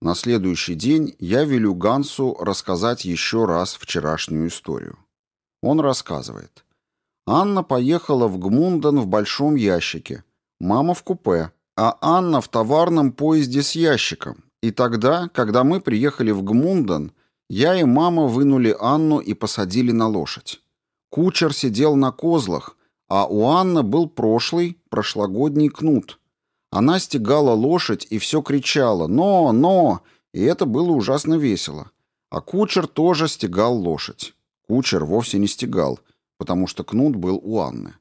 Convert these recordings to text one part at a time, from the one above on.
На следующий день я велю Гансу рассказать еще раз вчерашнюю историю. Он рассказывает. Анна поехала в Гмунден в большом ящике, мама в купе, а Анна в товарном поезде с ящиком. И тогда, когда мы приехали в Гмунден, я и мама вынули Анну и посадили на лошадь. Кучер сидел на козлах, а у Анны был прошлый, прошлогодний кнут. Она стегала лошадь и все кричала «Но! Но!» и это было ужасно весело. А кучер тоже стегал лошадь. Кучер вовсе не стегал, потому что кнут был у Анны.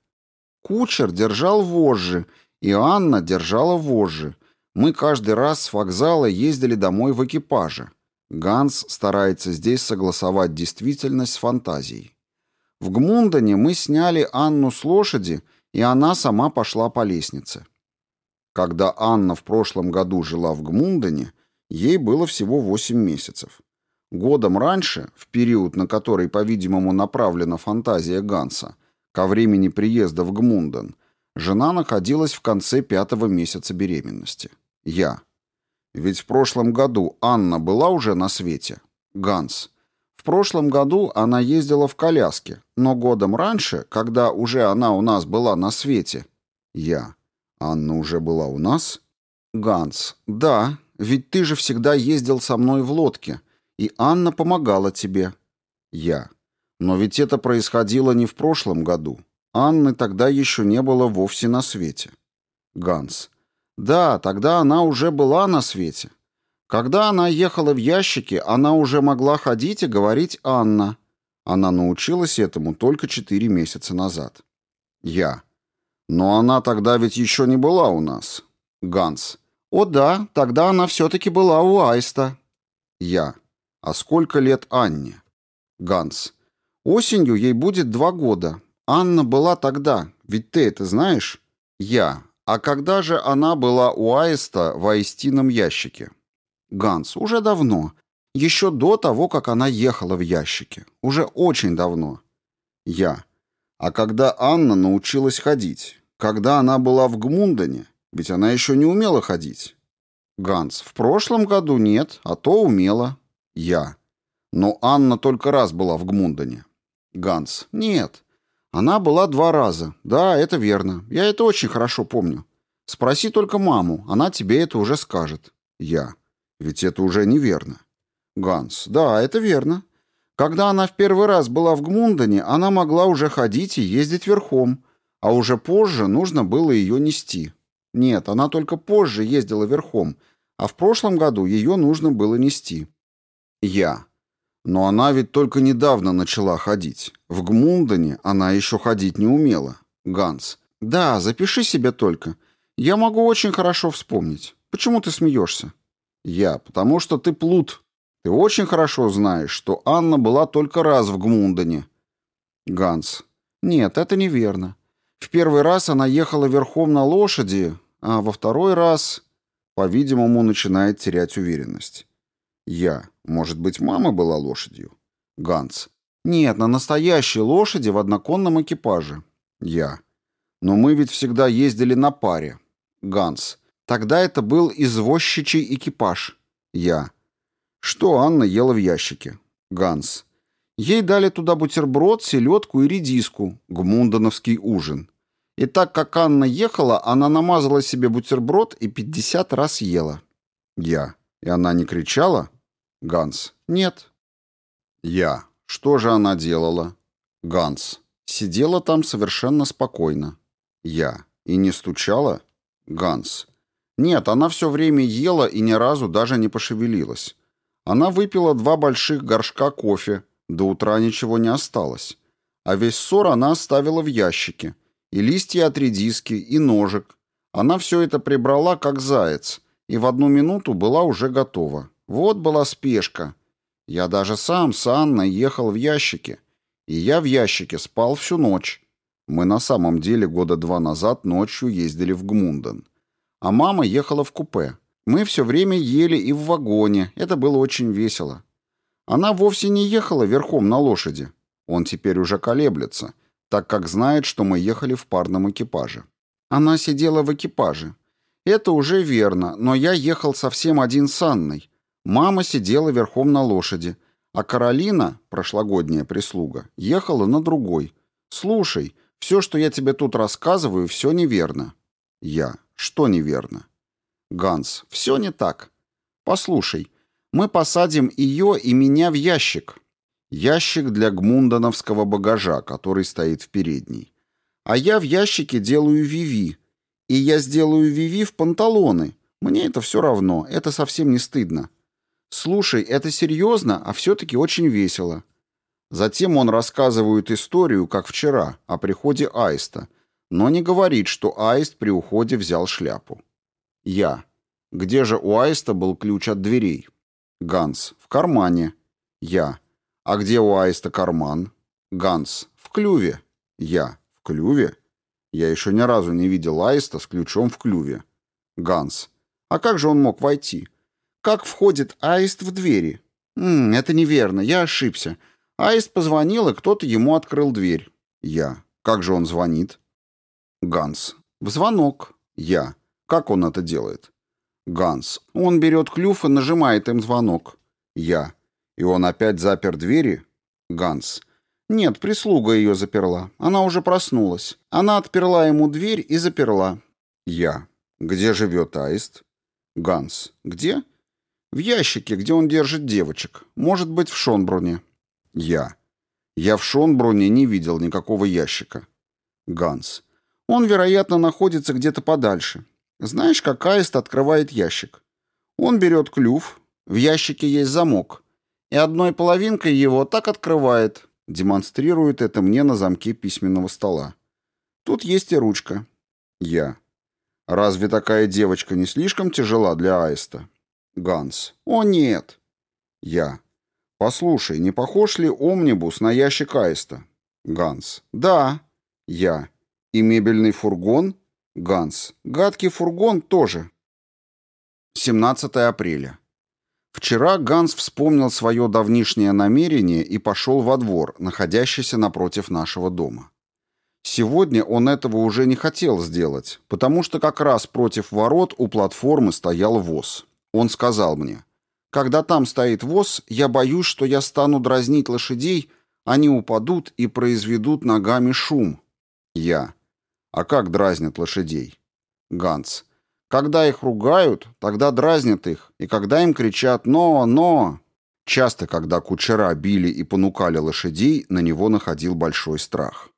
Кучер держал вожжи, и Анна держала вожжи. Мы каждый раз с вокзала ездили домой в экипаже. Ганс старается здесь согласовать действительность с фантазией. В Гмундене мы сняли Анну с лошади, и она сама пошла по лестнице. Когда Анна в прошлом году жила в Гмундене, ей было всего 8 месяцев. Годом раньше, в период, на который, по-видимому, направлена фантазия Ганса, ко времени приезда в Гмунден, жена находилась в конце пятого месяца беременности. Я. Ведь в прошлом году Анна была уже на свете. Ганс. В прошлом году она ездила в коляске, но годом раньше, когда уже она у нас была на свете. Я. Анна уже была у нас? Ганс. Да, ведь ты же всегда ездил со мной в лодке, и Анна помогала тебе. Я. Но ведь это происходило не в прошлом году. Анны тогда еще не было вовсе на свете. Ганс. Да, тогда она уже была на свете. Когда она ехала в ящике, она уже могла ходить и говорить «Анна». Она научилась этому только четыре месяца назад. Я. Но она тогда ведь еще не была у нас. Ганс. О да, тогда она все-таки была у Аиста. Я. А сколько лет Анне? Ганс. Осенью ей будет два года. Анна была тогда, ведь ты это знаешь? Я. А когда же она была у Аиста в аистином ящике? Ганс. Уже давно. Еще до того, как она ехала в ящике. Уже очень давно. Я. А когда Анна научилась ходить? Когда она была в Гмундене? Ведь она еще не умела ходить. Ганс. В прошлом году нет, а то умела. Я. Но Анна только раз была в Гмундене. Ганс. Нет. Она была два раза. Да, это верно. Я это очень хорошо помню. Спроси только маму, она тебе это уже скажет. Я. Ведь это уже неверно. Ганс. Да, это верно. Когда она в первый раз была в Гмундене, она могла уже ходить и ездить верхом, а уже позже нужно было ее нести. Нет, она только позже ездила верхом, а в прошлом году ее нужно было нести. Я. Но она ведь только недавно начала ходить. В Гмундене она еще ходить не умела. Ганс. Да, запиши себе только. Я могу очень хорошо вспомнить. Почему ты смеешься? Я. Потому что ты плут. Ты очень хорошо знаешь, что Анна была только раз в Гмундене. Ганс. Нет, это неверно. В первый раз она ехала верхом на лошади, а во второй раз, по-видимому, начинает терять уверенность. Я. Может быть, мама была лошадью? Ганс. Нет, на настоящей лошади в одноконном экипаже. Я. Но мы ведь всегда ездили на паре. Ганс. Тогда это был извозчичий экипаж. Я. Что Анна ела в ящике? Ганс. Ей дали туда бутерброд, селедку и редиску, гмундановский ужин. И так как Анна ехала, она намазала себе бутерброд и пятьдесят раз ела. Я. И она не кричала? Ганс. Нет. Я. Что же она делала? Ганс. Сидела там совершенно спокойно. Я. И не стучала? Ганс. Нет, она все время ела и ни разу даже не пошевелилась. Она выпила два больших горшка кофе, до утра ничего не осталось. А весь ссор она оставила в ящике. И листья от редиски, и ножик. Она все это прибрала, как заяц, и в одну минуту была уже готова. Вот была спешка. Я даже сам с Анной ехал в ящике. И я в ящике спал всю ночь. Мы на самом деле года два назад ночью ездили в Гмунден. А мама ехала в купе. Мы все время ели и в вагоне, это было очень весело. Она вовсе не ехала верхом на лошади. Он теперь уже колеблется, так как знает, что мы ехали в парном экипаже. Она сидела в экипаже. Это уже верно, но я ехал совсем один с Анной. Мама сидела верхом на лошади, а Каролина, прошлогодняя прислуга, ехала на другой. Слушай, все, что я тебе тут рассказываю, все неверно. Я. Что неверно? Ганс. Все не так. Послушай, мы посадим ее и меня в ящик. Ящик для гмундановского багажа, который стоит в передней. А я в ящике делаю Виви. И я сделаю Виви в панталоны. Мне это все равно, это совсем не стыдно. Слушай, это серьезно, а все-таки очень весело. Затем он рассказывает историю, как вчера, о приходе Аиста, но не говорит, что Аист при уходе взял шляпу. Я. Где же у Аиста был ключ от дверей? Ганс. В кармане. Я. А где у Аиста карман? Ганс. В клюве. Я. В клюве? Я еще ни разу не видел Аиста с ключом в клюве. Ганс. А как же он мог войти? Как входит Аист в двери? М -м, это неверно, я ошибся. Аист позвонил, и кто-то ему открыл дверь. Я. Как же он звонит? Ганс. В звонок. Я. Как он это делает? Ганс. Он берет клюв и нажимает им звонок. Я. И он опять запер двери? Ганс. Нет, прислуга ее заперла. Она уже проснулась. Она отперла ему дверь и заперла. Я. Где живет Аист? Ганс. Где? В ящике, где он держит девочек. Может быть, в Шонбруне. Я. Я в Шонбруне не видел никакого ящика. Ганс. Он, вероятно, находится где-то подальше. Знаешь, как аист открывает ящик? Он берет клюв, в ящике есть замок, и одной половинкой его так открывает, демонстрирует это мне на замке письменного стола. Тут есть и ручка. Я. Разве такая девочка не слишком тяжела для аиста? Ганс. О, нет. Я. Послушай, не похож ли омнибус на ящик аиста? Ганс. Да. Я. И мебельный фургон? Ганс. Гадкий фургон тоже. 17 апреля. Вчера Ганс вспомнил свое давнишнее намерение и пошел во двор, находящийся напротив нашего дома. Сегодня он этого уже не хотел сделать, потому что как раз против ворот у платформы стоял воз. Он сказал мне, «Когда там стоит воз, я боюсь, что я стану дразнить лошадей, они упадут и произведут ногами шум». Я. А как дразнят лошадей? Ганс. Когда их ругают, тогда дразнят их, и когда им кричат «но, но». Часто, когда кучера били и понукали лошадей, на него находил большой страх.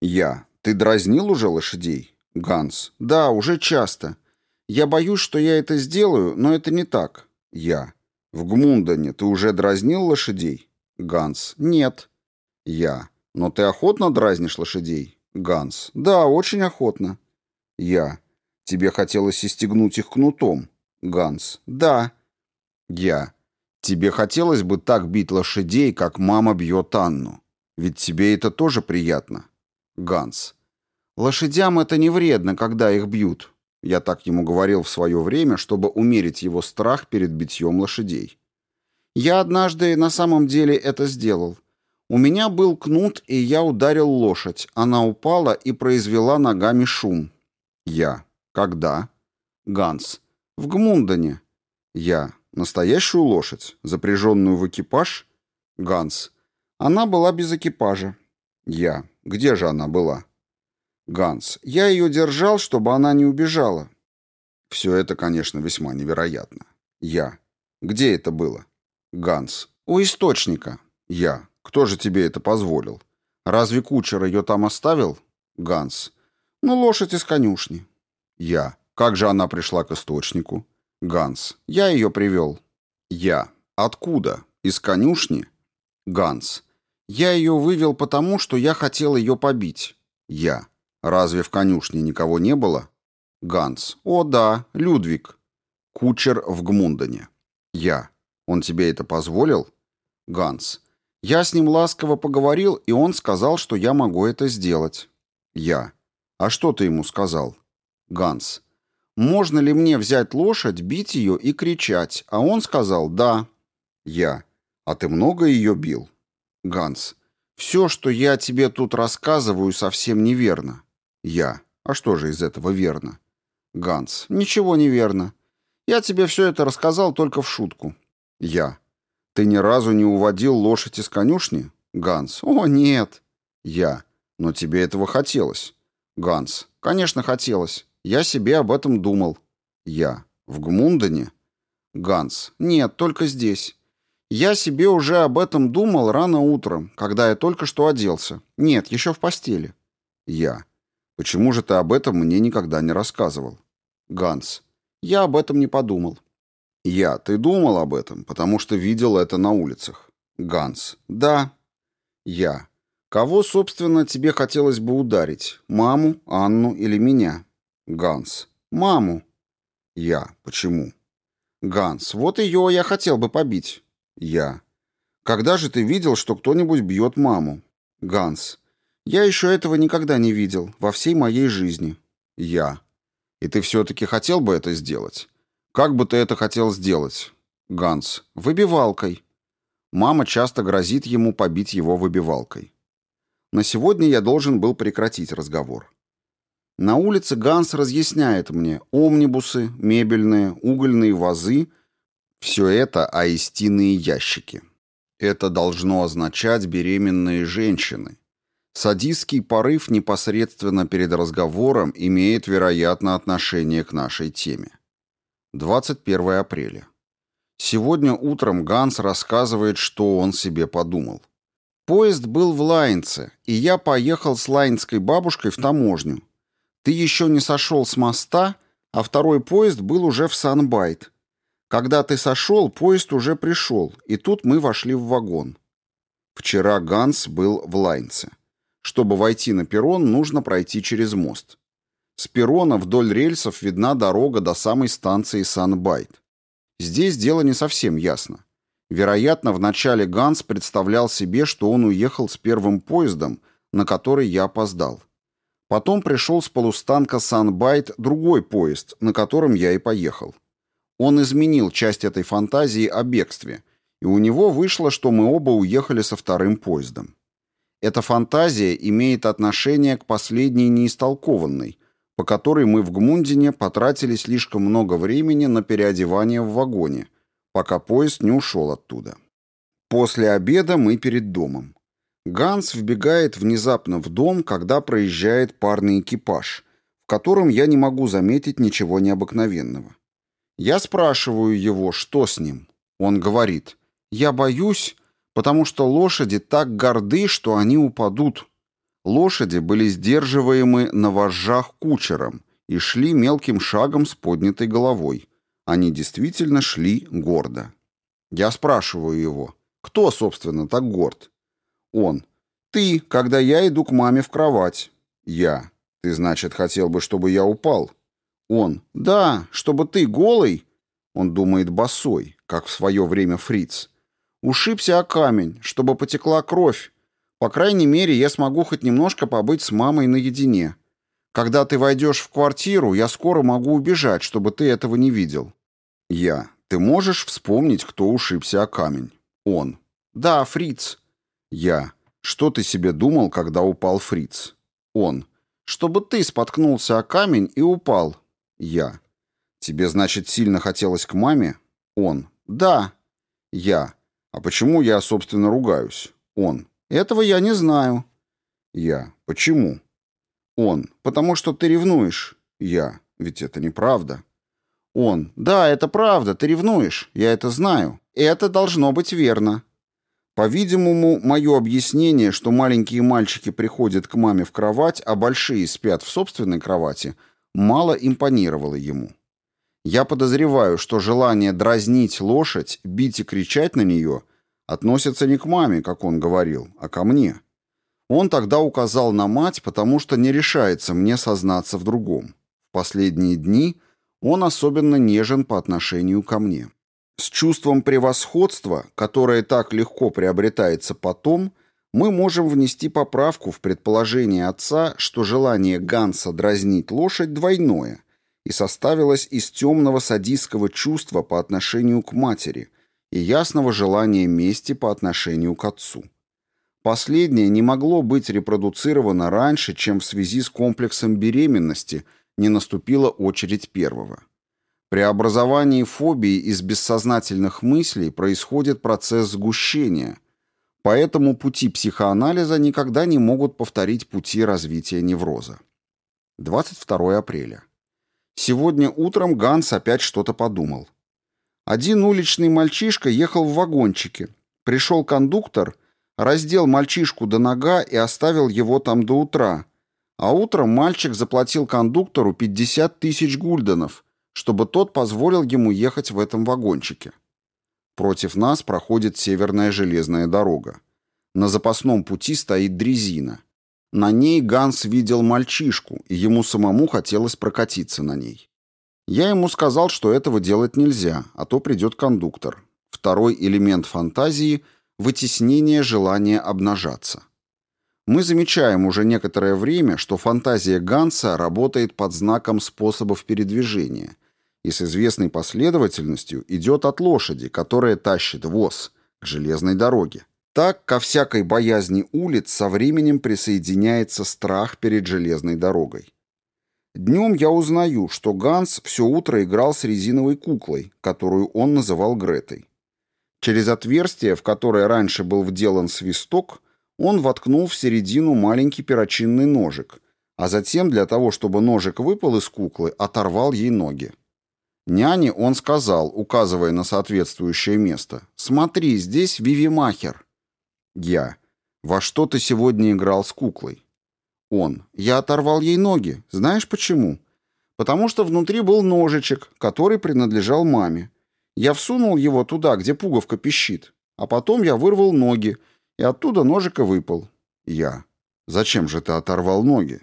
Я. Ты дразнил уже лошадей? Ганс. Да, уже часто. Я боюсь, что я это сделаю, но это не так. Я. В Гмундане ты уже дразнил лошадей? Ганс. Нет. Я. Но ты охотно дразнишь лошадей? Ганс. Да, очень охотно. Я. Тебе хотелось истегнуть их кнутом? Ганс. Да. Я. Тебе хотелось бы так бить лошадей, как мама бьет Анну. Ведь тебе это тоже приятно. Ганс. Лошадям это не вредно, когда их бьют. Я так ему говорил в свое время, чтобы умерить его страх перед битьем лошадей. Я однажды на самом деле это сделал. У меня был кнут, и я ударил лошадь. Она упала и произвела ногами шум. Я. Когда? Ганс. В Гмундане. Я. Настоящую лошадь, запряженную в экипаж? Ганс. Она была без экипажа. Я. Где же она была? Ганс. Я ее держал, чтобы она не убежала. Все это, конечно, весьма невероятно. Я. Где это было? Ганс. У источника. Я. Кто же тебе это позволил? Разве кучер ее там оставил? Ганс. Ну, лошадь из конюшни. Я. Как же она пришла к источнику? Ганс. Я ее привел. Я. Откуда? Из конюшни? Ганс. Я ее вывел потому, что я хотел ее побить. Я. Разве в конюшне никого не было? Ганс. О, да, Людвиг. Кучер в Гмундене. Я. Он тебе это позволил? Ганс. Я с ним ласково поговорил, и он сказал, что я могу это сделать. Я. А что ты ему сказал? Ганс. Можно ли мне взять лошадь, бить ее и кричать? А он сказал «да». Я. А ты много ее бил? Ганс. Все, что я тебе тут рассказываю, совсем неверно. Я. А что же из этого верно? Ганс. Ничего не верно. Я тебе все это рассказал только в шутку. Я. Ты ни разу не уводил лошадь из конюшни? Ганс. О, нет. Я. Но тебе этого хотелось. Ганс. Конечно, хотелось. Я себе об этом думал. Я. В Гмундене? Ганс. Нет, только здесь. Я себе уже об этом думал рано утром, когда я только что оделся. Нет, еще в постели. Я. Почему же ты об этом мне никогда не рассказывал? Ганс. Я об этом не подумал. Я. Ты думал об этом, потому что видел это на улицах. Ганс. Да. Я. Кого, собственно, тебе хотелось бы ударить? Маму, Анну или меня? Ганс. Маму. Я. Почему? Ганс. Вот ее я хотел бы побить. Я. Когда же ты видел, что кто-нибудь бьет маму? Ганс. Я еще этого никогда не видел во всей моей жизни. Я. И ты все-таки хотел бы это сделать? Как бы ты это хотел сделать? Ганс. Выбивалкой. Мама часто грозит ему побить его выбивалкой. На сегодня я должен был прекратить разговор. На улице Ганс разъясняет мне омнибусы, мебельные, угольные вазы – все это аистиные ящики. Это должно означать беременные женщины, Садистский порыв непосредственно перед разговором имеет, вероятно, отношение к нашей теме. 21 апреля. Сегодня утром Ганс рассказывает, что он себе подумал. Поезд был в Лайнце, и я поехал с лайнской бабушкой в таможню. Ты еще не сошел с моста, а второй поезд был уже в Санбайт. Когда ты сошел, поезд уже пришел, и тут мы вошли в вагон. Вчера Ганс был в Лайнце. Чтобы войти на перрон, нужно пройти через мост. С перрона вдоль рельсов видна дорога до самой станции Санбайт. Здесь дело не совсем ясно. Вероятно, вначале Ганс представлял себе, что он уехал с первым поездом, на который я опоздал. Потом пришел с полустанка Санбайт другой поезд, на котором я и поехал. Он изменил часть этой фантазии о бегстве, и у него вышло, что мы оба уехали со вторым поездом. Эта фантазия имеет отношение к последней неистолкованной, по которой мы в Гмундине потратили слишком много времени на переодевание в вагоне, пока поезд не ушел оттуда. После обеда мы перед домом. Ганс вбегает внезапно в дом, когда проезжает парный экипаж, в котором я не могу заметить ничего необыкновенного. Я спрашиваю его, что с ним. Он говорит, «Я боюсь, потому что лошади так горды, что они упадут. Лошади были сдерживаемы на вожжах кучером и шли мелким шагом с поднятой головой. Они действительно шли гордо. Я спрашиваю его, кто, собственно, так горд? Он. Ты, когда я иду к маме в кровать. Я. Ты, значит, хотел бы, чтобы я упал? Он. Да, чтобы ты голый. Он думает босой, как в свое время фриц. Ушибся о камень, чтобы потекла кровь. По крайней мере, я смогу хоть немножко побыть с мамой наедине. Когда ты войдешь в квартиру, я скоро могу убежать, чтобы ты этого не видел. Я. Ты можешь вспомнить, кто ушибся о камень? Он. Да, Фриц. Я. Что ты себе думал, когда упал Фриц? Он. Чтобы ты споткнулся о камень и упал. Я. Тебе, значит, сильно хотелось к маме? Он. Да. Я. А почему я, собственно, ругаюсь? Он. Этого я не знаю. Я. Почему? Он. Потому что ты ревнуешь. Я. Ведь это неправда. Он. Да, это правда, ты ревнуешь. Я это знаю. Это должно быть верно. По-видимому, мое объяснение, что маленькие мальчики приходят к маме в кровать, а большие спят в собственной кровати, мало импонировало ему. Я подозреваю, что желание дразнить лошадь, бить и кричать на нее относится не к маме, как он говорил, а ко мне. Он тогда указал на мать, потому что не решается мне сознаться в другом. В последние дни он особенно нежен по отношению ко мне. С чувством превосходства, которое так легко приобретается потом, мы можем внести поправку в предположение отца, что желание Ганса дразнить лошадь двойное – и составилась из темного садистского чувства по отношению к матери и ясного желания мести по отношению к отцу. Последнее не могло быть репродуцировано раньше, чем в связи с комплексом беременности не наступила очередь первого. При образовании фобии из бессознательных мыслей происходит процесс сгущения, поэтому пути психоанализа никогда не могут повторить пути развития невроза. 22 апреля. Сегодня утром Ганс опять что-то подумал. Один уличный мальчишка ехал в вагончике. Пришел кондуктор, раздел мальчишку до нога и оставил его там до утра. А утром мальчик заплатил кондуктору 50 тысяч гульденов, чтобы тот позволил ему ехать в этом вагончике. Против нас проходит северная железная дорога. На запасном пути стоит дрезина. На ней Ганс видел мальчишку, и ему самому хотелось прокатиться на ней. Я ему сказал, что этого делать нельзя, а то придет кондуктор. Второй элемент фантазии – вытеснение желания обнажаться. Мы замечаем уже некоторое время, что фантазия Ганса работает под знаком способов передвижения и с известной последовательностью идет от лошади, которая тащит воз, к железной дороге. Так, ко всякой боязни улиц со временем присоединяется страх перед железной дорогой. Днем я узнаю, что Ганс все утро играл с резиновой куклой, которую он называл Гретой. Через отверстие, в которое раньше был вделан свисток, он воткнул в середину маленький перочинный ножик, а затем, для того, чтобы ножик выпал из куклы, оторвал ей ноги. Няне он сказал, указывая на соответствующее место, «Смотри, здесь Вивимахер». Я. «Во что ты сегодня играл с куклой?» Он. «Я оторвал ей ноги. Знаешь почему?» «Потому что внутри был ножичек, который принадлежал маме. Я всунул его туда, где пуговка пищит, а потом я вырвал ноги, и оттуда ножика выпал». Я. «Зачем же ты оторвал ноги?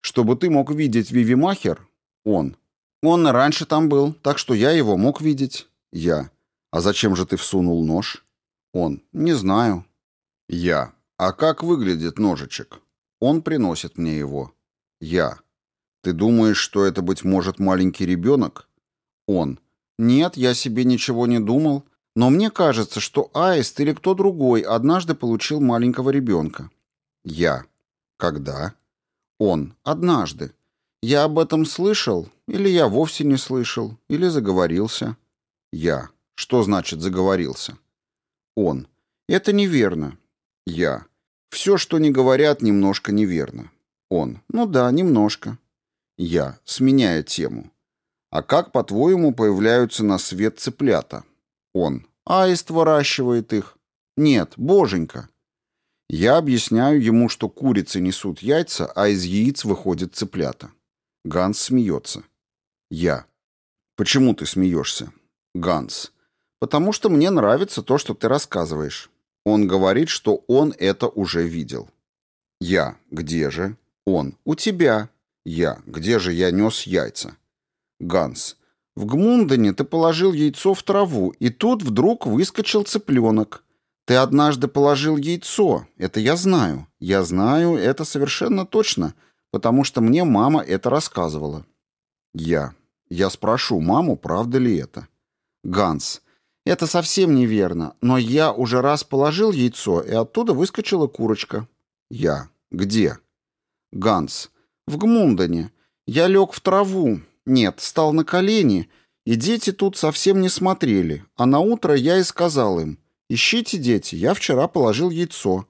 Чтобы ты мог видеть Вивимахер?» Он. «Он раньше там был, так что я его мог видеть». Я. «А зачем же ты всунул нож?» Он. «Не знаю». Я. «А как выглядит ножичек?» Он приносит мне его. Я. Ты думаешь, что это, быть может, маленький ребенок? Он. Нет, я себе ничего не думал. Но мне кажется, что Аист или кто другой однажды получил маленького ребенка. Я. Когда? Он. Однажды. Я об этом слышал, или я вовсе не слышал, или заговорился. Я. Что значит заговорился? Он. Это неверно. Я. Все, что не говорят, немножко неверно. Он. Ну да, немножко. Я, сменяя тему. А как, по-твоему, появляются на свет цыплята? Он. Аист выращивает их. Нет, боженька. Я объясняю ему, что курицы несут яйца, а из яиц выходят цыплята. Ганс смеется. Я. Почему ты смеешься? Ганс. Потому что мне нравится то, что ты рассказываешь. Он говорит, что он это уже видел. Я. Где же? Он. У тебя. Я. Где же я нес яйца? Ганс. В Гмундене ты положил яйцо в траву, и тут вдруг выскочил цыпленок. Ты однажды положил яйцо, это я знаю. Я знаю это совершенно точно, потому что мне мама это рассказывала. Я. Я спрошу маму, правда ли это. Ганс. Это совсем неверно, но я уже раз положил яйцо, и оттуда выскочила курочка. Я. Где? Ганс. В Гмундене. Я лег в траву. Нет, стал на колени, и дети тут совсем не смотрели. А на утро я и сказал им, ищите, дети, я вчера положил яйцо.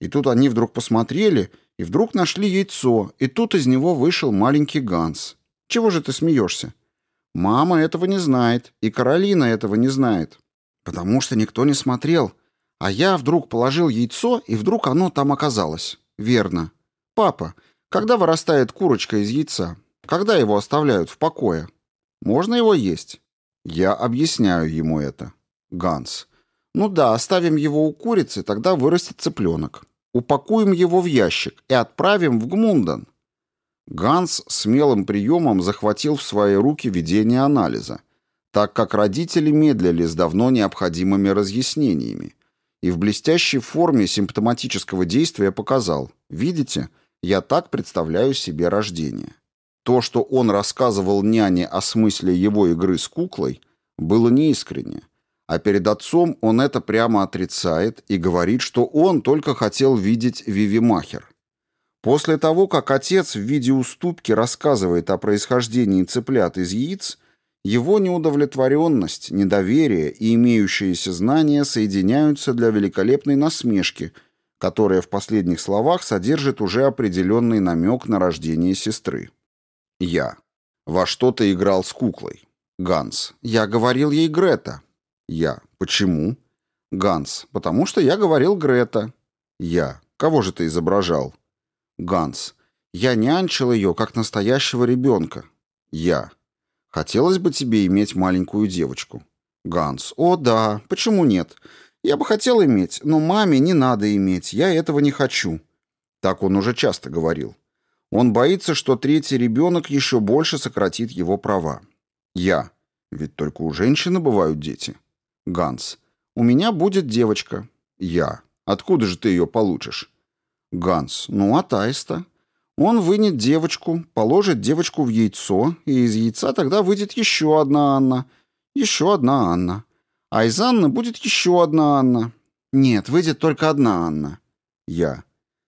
И тут они вдруг посмотрели, и вдруг нашли яйцо, и тут из него вышел маленький Ганс. Чего же ты смеешься? Мама этого не знает, и Каролина этого не знает, потому что никто не смотрел. А я вдруг положил яйцо, и вдруг оно там оказалось. Верно. Папа, когда вырастает курочка из яйца? Когда его оставляют в покое? Можно его есть? Я объясняю ему это. Ганс. Ну да, оставим его у курицы, тогда вырастет цыпленок. Упакуем его в ящик и отправим в Гмунден. Ганс смелым приемом захватил в свои руки ведение анализа, так как родители медлили с давно необходимыми разъяснениями, и в блестящей форме симптоматического действия показал «Видите, я так представляю себе рождение». То, что он рассказывал няне о смысле его игры с куклой, было неискренне, а перед отцом он это прямо отрицает и говорит, что он только хотел видеть Виви Махер. После того, как отец в виде уступки рассказывает о происхождении цыплят из яиц, Его неудовлетворенность, недоверие и имеющиеся знания соединяются для великолепной насмешки, которая в последних словах содержит уже определенный намек на рождение сестры. Я. Во что ты играл с куклой? Ганс. Я говорил ей Грета. Я. Почему? Ганс. Потому что я говорил Грета. Я. Кого же ты изображал? Ганс. Я нянчил ее, как настоящего ребенка. Я. Хотелось бы тебе иметь маленькую девочку. Ганс. О, да. Почему нет? Я бы хотел иметь, но маме не надо иметь. Я этого не хочу. Так он уже часто говорил. Он боится, что третий ребенок еще больше сократит его права. Я. Ведь только у женщины бывают дети. Ганс. У меня будет девочка. Я. Откуда же ты ее получишь? Ганс. Ну, от аиста. Он вынет девочку, положит девочку в яйцо, и из яйца тогда выйдет еще одна Анна. Еще одна Анна. А из Анны будет еще одна Анна. Нет, выйдет только одна Анна. Я.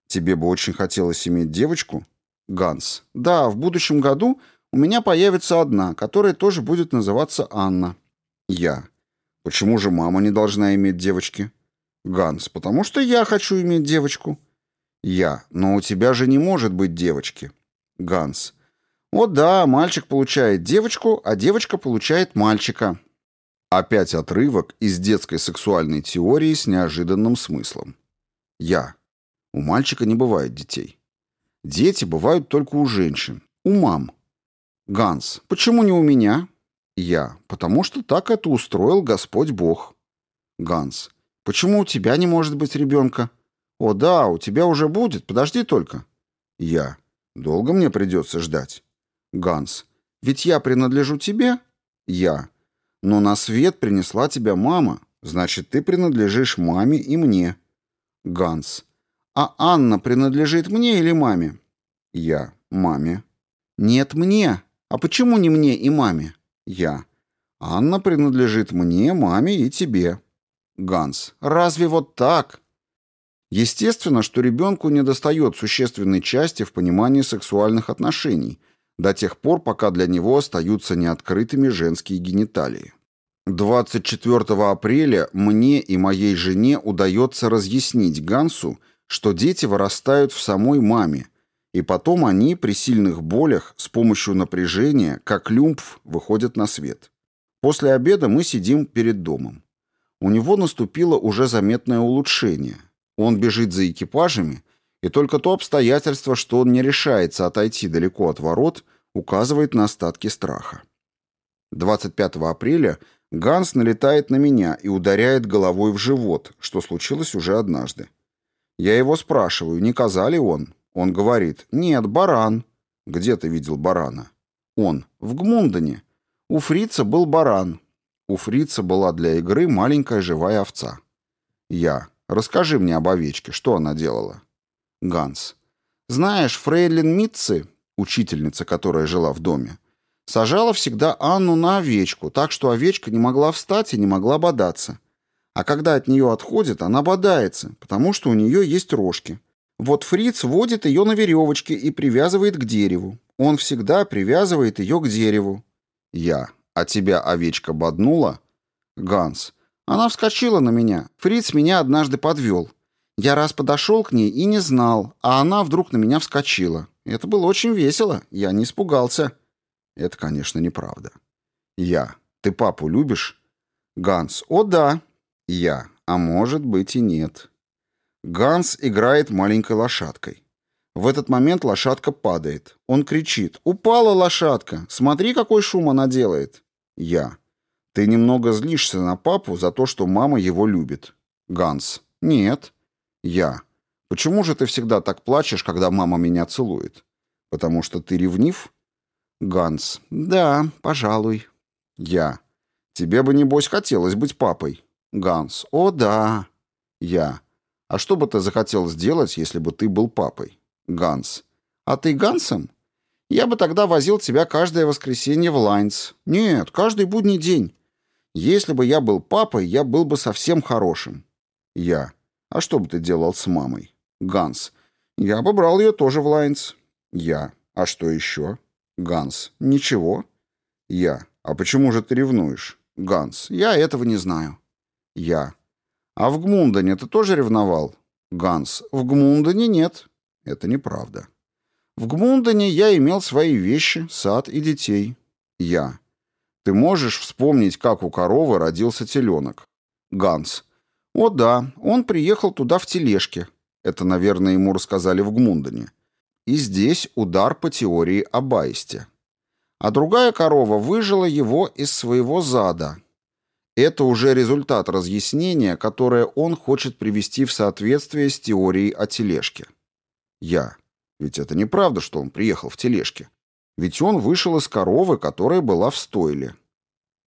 Тебе бы очень хотелось иметь девочку? Ганс. Да, в будущем году у меня появится одна, которая тоже будет называться Анна. Я. Почему же мама не должна иметь девочки? Ганс. Потому что я хочу иметь девочку. Я. Но у тебя же не может быть девочки. Ганс. О да, мальчик получает девочку, а девочка получает мальчика. Опять отрывок из детской сексуальной теории с неожиданным смыслом. Я. У мальчика не бывает детей. Дети бывают только у женщин, у мам. Ганс. Почему не у меня? Я. Потому что так это устроил Господь Бог. Ганс. Почему у тебя не может быть ребенка? «О да, у тебя уже будет, подожди только». «Я. Долго мне придется ждать?» «Ганс. Ведь я принадлежу тебе?» «Я. Но на свет принесла тебя мама, значит, ты принадлежишь маме и мне». «Ганс. А Анна принадлежит мне или маме?» «Я. Маме». «Нет, мне. А почему не мне и маме?» «Я. Анна принадлежит мне, маме и тебе». «Ганс. Разве вот так?» Естественно, что ребенку недостает существенной части в понимании сексуальных отношений, до тех пор, пока для него остаются неоткрытыми женские гениталии. 24 апреля мне и моей жене удается разъяснить Гансу, что дети вырастают в самой маме, и потом они при сильных болях с помощью напряжения, как люмф, выходят на свет. После обеда мы сидим перед домом. У него наступило уже заметное улучшение. Он бежит за экипажами, и только то обстоятельство, что он не решается отойти далеко от ворот, указывает на остатки страха. 25 апреля Ганс налетает на меня и ударяет головой в живот, что случилось уже однажды. Я его спрашиваю, не коза ли он? Он говорит, нет, баран. Где ты видел барана? Он, в Гмундене. У фрица был баран. У фрица была для игры маленькая живая овца. Я, Расскажи мне об овечке, что она делала?» Ганс. «Знаешь, фрейлин Митцы, учительница, которая жила в доме, сажала всегда Анну на овечку, так что овечка не могла встать и не могла бодаться. А когда от нее отходит, она бодается, потому что у нее есть рожки. Вот Фриц водит ее на веревочке и привязывает к дереву. Он всегда привязывает ее к дереву. Я. А тебя овечка боднула? Ганс. Она вскочила на меня. Фриц меня однажды подвел. Я раз подошел к ней и не знал, а она вдруг на меня вскочила. Это было очень весело, я не испугался. Это, конечно, неправда. Я. Ты папу любишь? Ганс. О, да. Я. А может быть и нет. Ганс играет маленькой лошадкой. В этот момент лошадка падает. Он кричит. «Упала лошадка! Смотри, какой шум она делает!» Я. Ты немного злишься на папу за то, что мама его любит. Ганс. Нет. Я. Почему же ты всегда так плачешь, когда мама меня целует? Потому что ты ревнив? Ганс. Да, пожалуй. Я. Тебе бы, небось, хотелось быть папой. Ганс. О, да. Я. А что бы ты захотел сделать, если бы ты был папой? Ганс. А ты Гансом? Я бы тогда возил тебя каждое воскресенье в Лайнц. Нет, каждый будний день. Если бы я был папой, я был бы совсем хорошим. Я. А что бы ты делал с мамой? Ганс. Я бы брал ее тоже в Лайнц. Я. А что еще? Ганс. Ничего. Я. А почему же ты ревнуешь? Ганс. Я этого не знаю. Я. А в Гмундене ты тоже ревновал? Ганс. В Гмундене нет. Это неправда. В Гмундене я имел свои вещи, сад и детей. Я. Ты можешь вспомнить, как у коровы родился теленок? Ганс. О да, он приехал туда в тележке. Это, наверное, ему рассказали в Гмундене. И здесь удар по теории об аисте. А другая корова выжила его из своего зада. Это уже результат разъяснения, которое он хочет привести в соответствие с теорией о тележке. Я. Ведь это неправда, что он приехал в тележке. Ведь он вышел из коровы, которая была в стойле.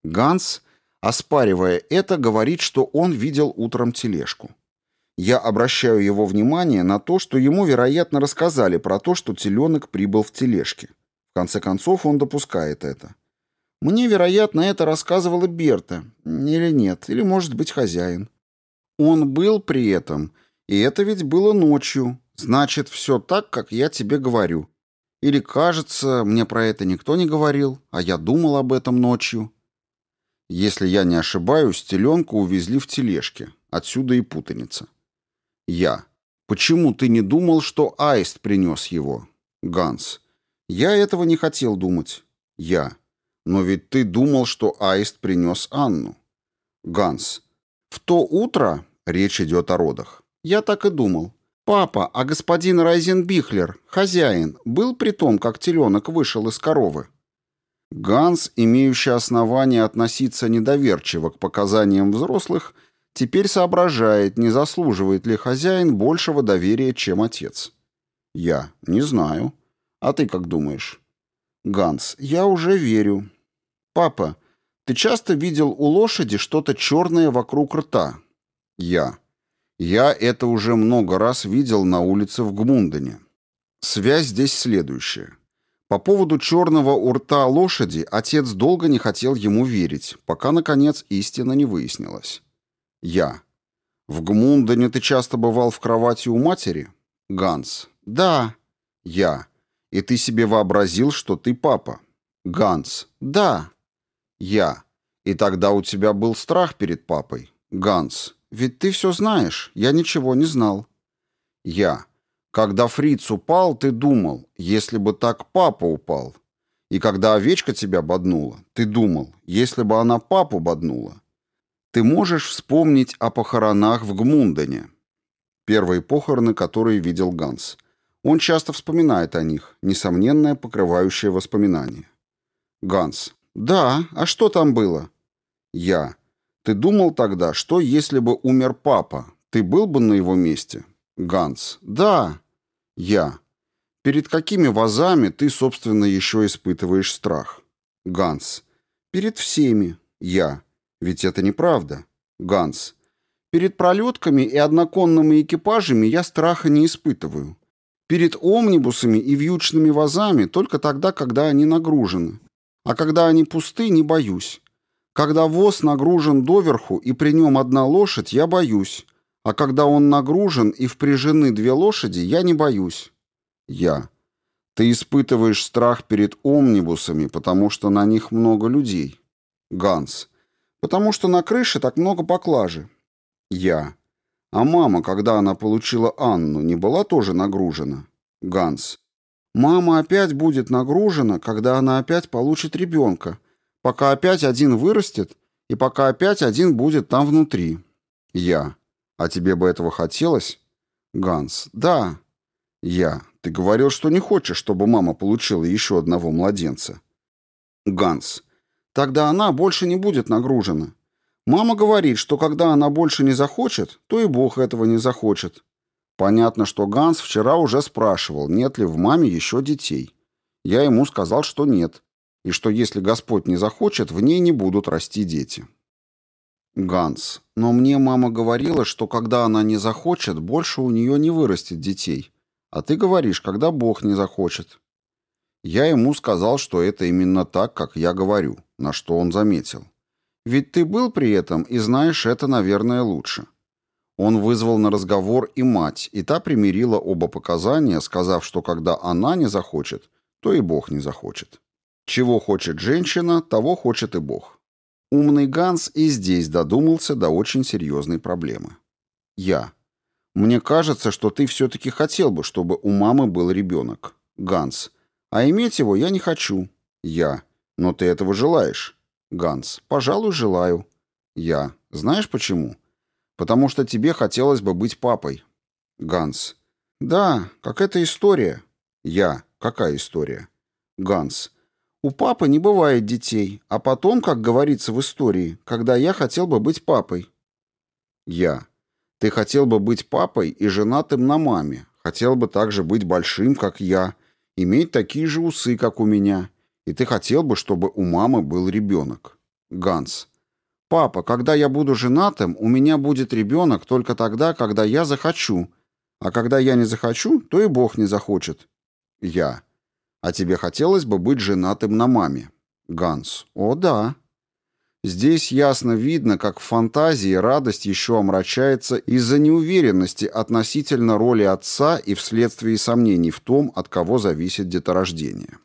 Ганс, оспаривая это, говорит, что он видел утром тележку. Я обращаю его внимание на то, что ему, вероятно, рассказали про то, что теленок прибыл в тележке. В конце концов, он допускает это. Мне, вероятно, это рассказывала Берта. Или нет, или, может быть, хозяин. Он был при этом, и это ведь было ночью. Значит, все так, как я тебе говорю. Или, кажется, мне про это никто не говорил, а я думал об этом ночью. Если я не ошибаюсь, теленка увезли в тележке. Отсюда и путаница. Я. Почему ты не думал, что аист принес его? Ганс. Я этого не хотел думать. Я. Но ведь ты думал, что аист принес Анну. Ганс. В то утро, речь идет о родах, я так и думал. Папа, а господин Райзенбихлер, хозяин, был при том, как теленок вышел из коровы? Ганс, имеющий основания относиться недоверчиво к показаниям взрослых, теперь соображает, не заслуживает ли хозяин большего доверия, чем отец. Я не знаю. А ты как думаешь? Ганс, я уже верю. Папа, ты часто видел у лошади что-то черное вокруг рта? Я. Я это уже много раз видел на улице в Гмундене. Связь здесь следующая. По поводу черного у рта лошади отец долго не хотел ему верить, пока, наконец, истина не выяснилась. Я. В Гмундене ты часто бывал в кровати у матери? Ганс. Да. Я. И ты себе вообразил, что ты папа? Ганс. Да. Я. И тогда у тебя был страх перед папой? Ганс. Ведь ты все знаешь, я ничего не знал. Я. Когда фриц упал, ты думал, если бы так папа упал. И когда овечка тебя боднула, ты думал, если бы она папу боднула. Ты можешь вспомнить о похоронах в Гмундене. Первые похороны, которые видел Ганс. Он часто вспоминает о них, несомненное покрывающее воспоминание. Ганс. Да, а что там было? Я. Ты думал тогда, что если бы умер папа, ты был бы на его месте? Ганс. Да. Я. Перед какими вазами ты, собственно, еще испытываешь страх? Ганс. Перед всеми. Я. Ведь это неправда. Ганс. Перед пролетками и одноконными экипажами я страха не испытываю. Перед омнибусами и вьючными вазами только тогда, когда они нагружены. А когда они пусты, не боюсь. Когда воз нагружен доверху и при нем одна лошадь, я боюсь. А когда он нагружен и впряжены две лошади, я не боюсь. Я. Ты испытываешь страх перед омнибусами, потому что на них много людей. Ганс. Потому что на крыше так много поклажи. Я. А мама, когда она получила Анну, не была тоже нагружена? Ганс. Мама опять будет нагружена, когда она опять получит ребенка, пока опять один вырастет и пока опять один будет там внутри. Я. А тебе бы этого хотелось? Ганс. Да. Я. Ты говорил, что не хочешь, чтобы мама получила еще одного младенца. Ганс. Тогда она больше не будет нагружена. Мама говорит, что когда она больше не захочет, то и Бог этого не захочет. Понятно, что Ганс вчера уже спрашивал, нет ли в маме еще детей. Я ему сказал, что нет и что если Господь не захочет, в ней не будут расти дети. Ганс, но мне мама говорила, что когда она не захочет, больше у нее не вырастет детей. А ты говоришь, когда Бог не захочет. Я ему сказал, что это именно так, как я говорю, на что он заметил. Ведь ты был при этом и знаешь это, наверное, лучше. Он вызвал на разговор и мать, и та примирила оба показания, сказав, что когда она не захочет, то и Бог не захочет. Чего хочет женщина, того хочет и Бог. Умный Ганс и здесь додумался до очень серьезной проблемы. Я. Мне кажется, что ты все-таки хотел бы, чтобы у мамы был ребенок. Ганс. А иметь его я не хочу. Я. Но ты этого желаешь. Ганс. Пожалуй, желаю. Я. Знаешь почему? Потому что тебе хотелось бы быть папой. Ганс. Да, как эта история. Я. Какая история? Ганс. У папы не бывает детей, а потом, как говорится в истории, когда я хотел бы быть папой. Я. Ты хотел бы быть папой и женатым на маме. Хотел бы также быть большим, как я, иметь такие же усы, как у меня. И ты хотел бы, чтобы у мамы был ребенок. Ганс. Папа, когда я буду женатым, у меня будет ребенок только тогда, когда я захочу. А когда я не захочу, то и Бог не захочет. Я. А тебе хотелось бы быть женатым на маме? Ганс. О, да. Здесь ясно видно, как в фантазии радость еще омрачается из-за неуверенности относительно роли отца и вследствие сомнений в том, от кого зависит деторождение.